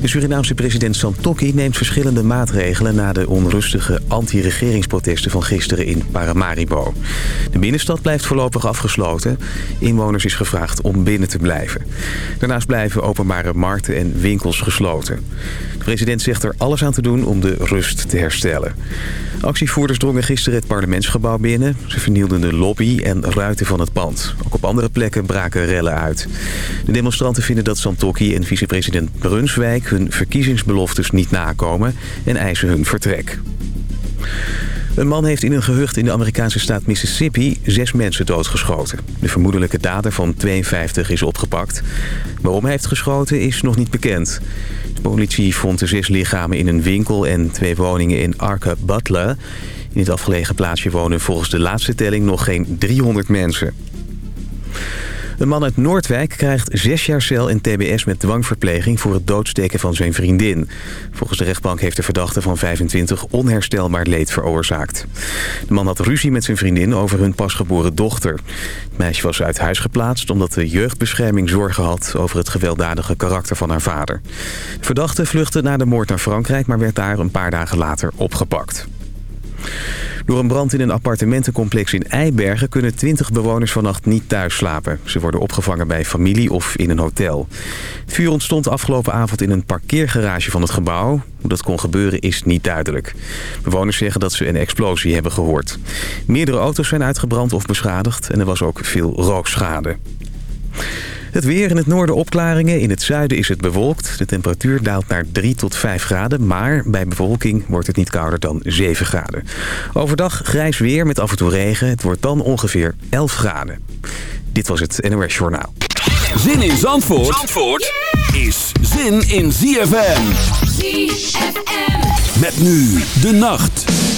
De Surinaamse president Santokki neemt verschillende maatregelen... na de onrustige anti-regeringsprotesten van gisteren in Paramaribo. De binnenstad blijft voorlopig afgesloten. Inwoners is gevraagd om binnen te blijven. Daarnaast blijven openbare markten en winkels gesloten. De president zegt er alles aan te doen om de rust te herstellen. Actievoerders drongen gisteren het parlementsgebouw binnen. Ze vernielden de lobby en ruiten van het pand. Ook op andere plekken braken rellen uit. De demonstranten vinden dat Santokki en vicepresident Brunswijk... hun verkiezingsbeloftes niet nakomen en eisen hun vertrek. Een man heeft in een gehucht in de Amerikaanse staat Mississippi zes mensen doodgeschoten. De vermoedelijke dader van 52 is opgepakt. Waarom hij heeft geschoten is nog niet bekend. De politie vond de zes lichamen in een winkel en twee woningen in Arca Butler. In het afgelegen plaatsje wonen volgens de laatste telling nog geen 300 mensen. Een man uit Noordwijk krijgt zes jaar cel en tbs met dwangverpleging voor het doodsteken van zijn vriendin. Volgens de rechtbank heeft de verdachte van 25 onherstelbaar leed veroorzaakt. De man had ruzie met zijn vriendin over hun pasgeboren dochter. Het meisje was uit huis geplaatst omdat de jeugdbescherming zorgen had over het gewelddadige karakter van haar vader. De verdachte vluchtte na de moord naar Frankrijk, maar werd daar een paar dagen later opgepakt. Door een brand in een appartementencomplex in Eibergen... kunnen 20 bewoners vannacht niet thuis slapen. Ze worden opgevangen bij familie of in een hotel. Het vuur ontstond afgelopen avond in een parkeergarage van het gebouw. Hoe dat kon gebeuren is niet duidelijk. Bewoners zeggen dat ze een explosie hebben gehoord. Meerdere auto's zijn uitgebrand of beschadigd... en er was ook veel rookschade. Het weer in het noorden opklaringen. In het zuiden is het bewolkt. De temperatuur daalt naar 3 tot 5 graden. Maar bij bewolking wordt het niet kouder dan 7 graden. Overdag grijs weer met af en toe regen. Het wordt dan ongeveer 11 graden. Dit was het NOS Journaal. Zin in Zandvoort, Zandvoort is zin in ZFM. ZFM. Met nu de nacht.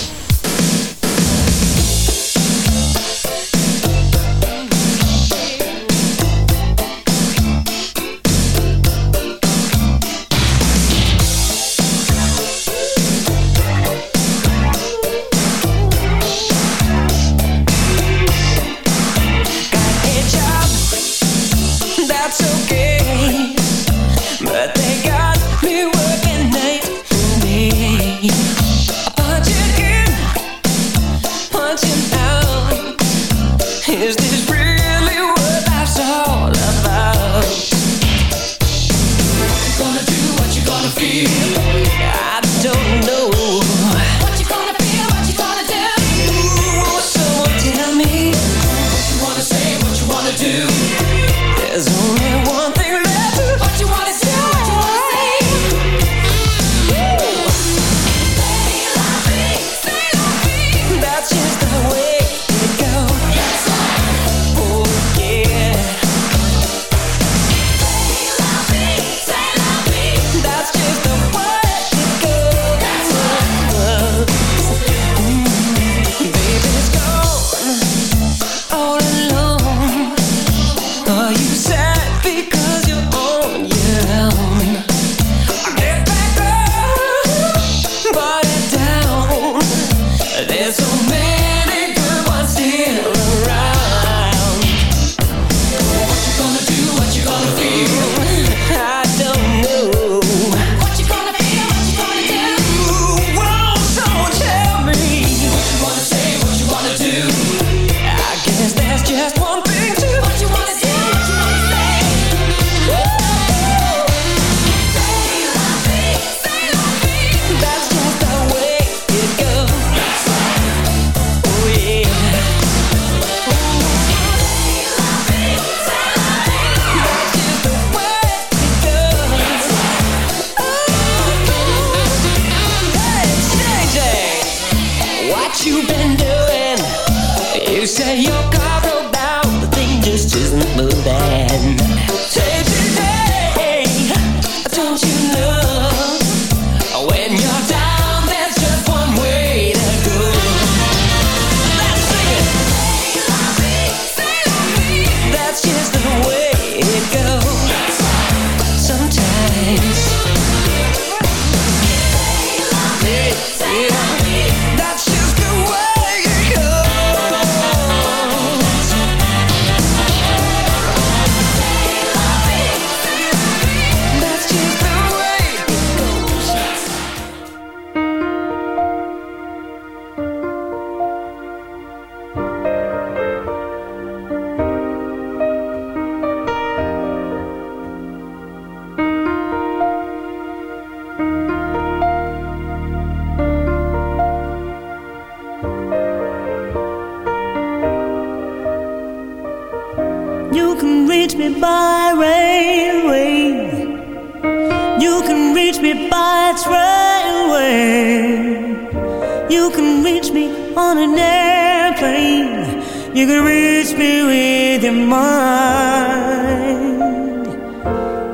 You can reach me on an airplane. You can reach me with your mind.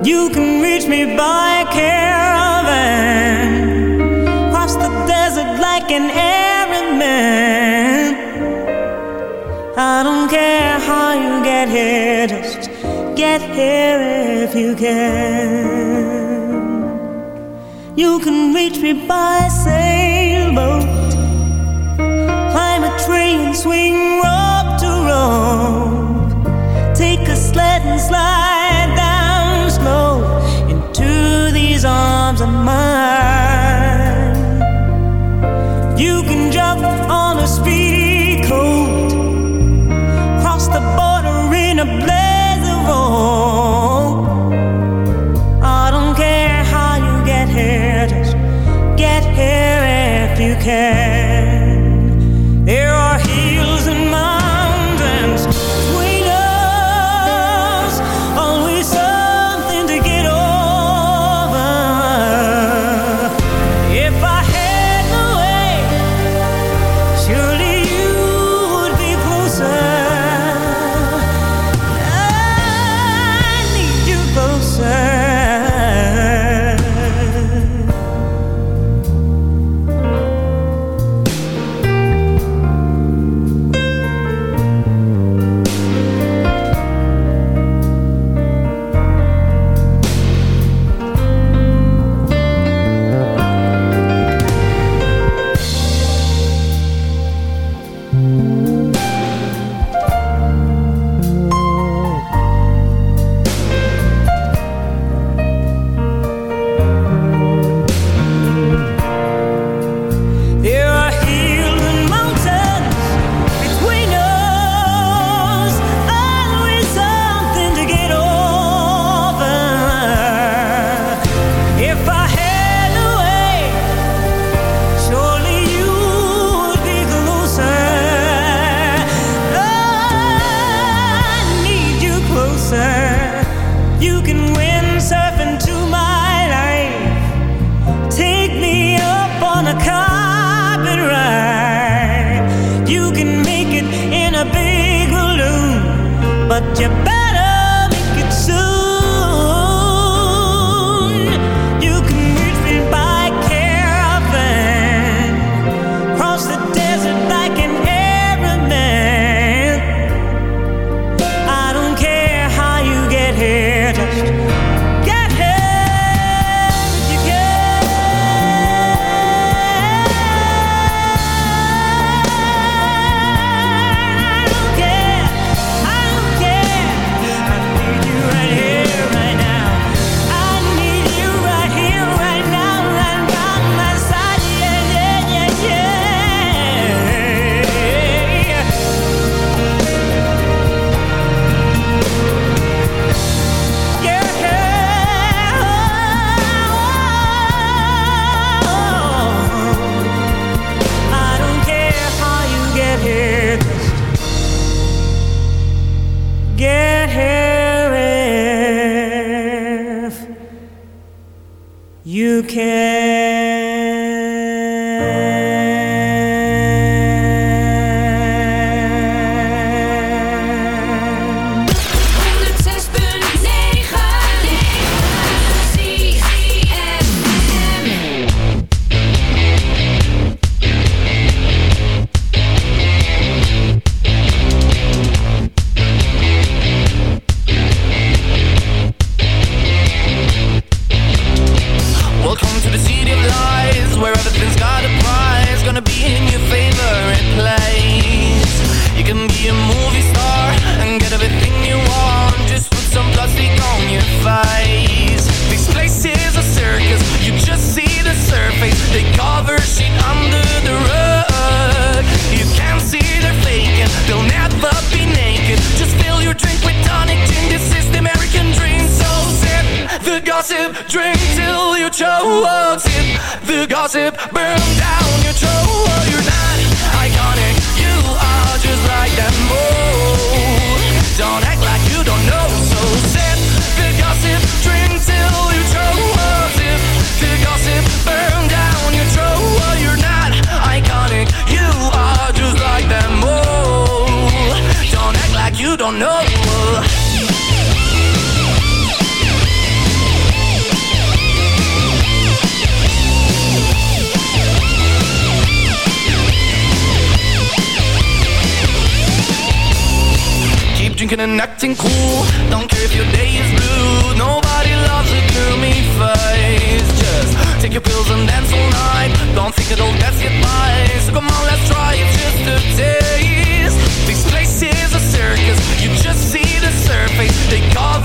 You can reach me by caravan. Cross the desert like an airman. I don't care how you get here, just get here if you can. You can reach me by sailboat swing rope to rope. Take a sled and slide.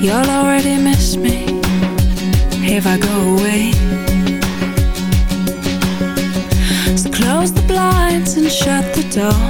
You'll already miss me. If I go away. So close the blinds and shut the door.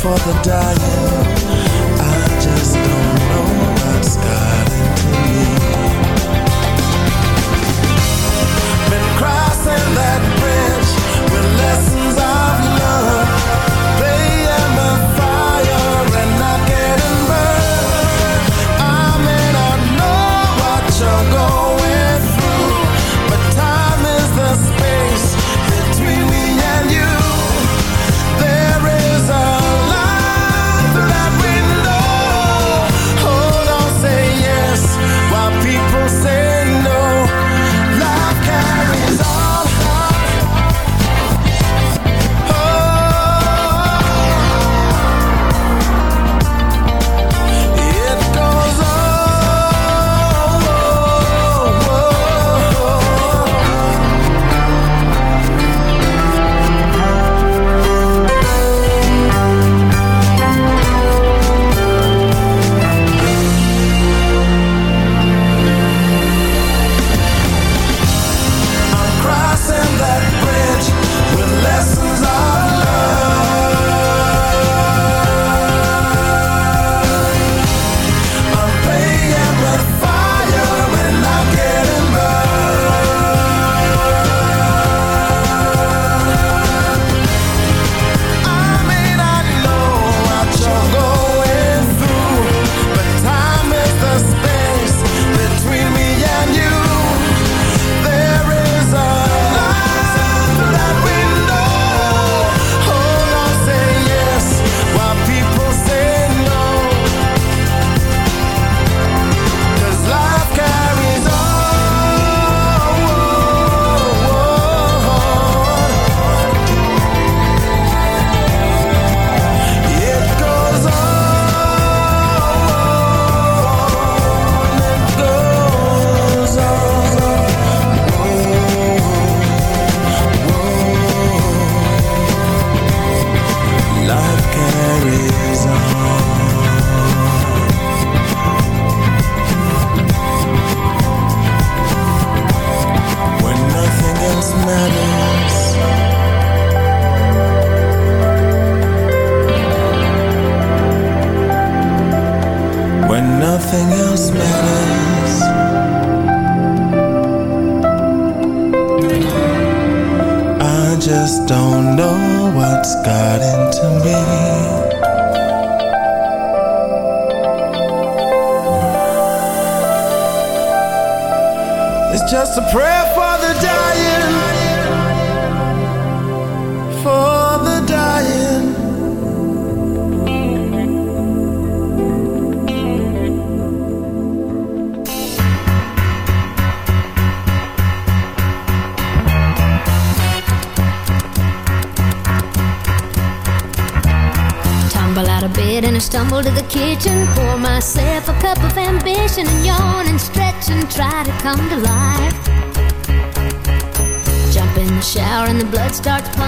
For the dying. Shower